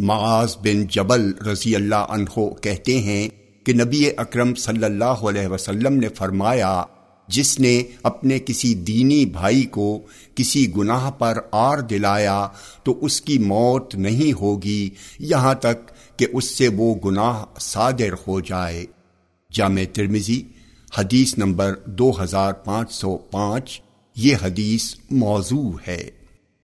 معاذ بن جبل رضی اللہ عنہ کہتے ہیں کہ نبی اکرم صلی اللہ علیہ وسلم نے فرمایا، جس نے اپنے کسی دینی بھائی کو کسی گناہ پر آر دلایا تو اس کی موت نہیں ہوگی، یہاں تک کہ اس سے وہ گناہ صادر ہو جائے۔ جامع ترمزی حدیث نمبر دو ہزار پانچ سو پانچ، یہ حدیث موضوع ہے۔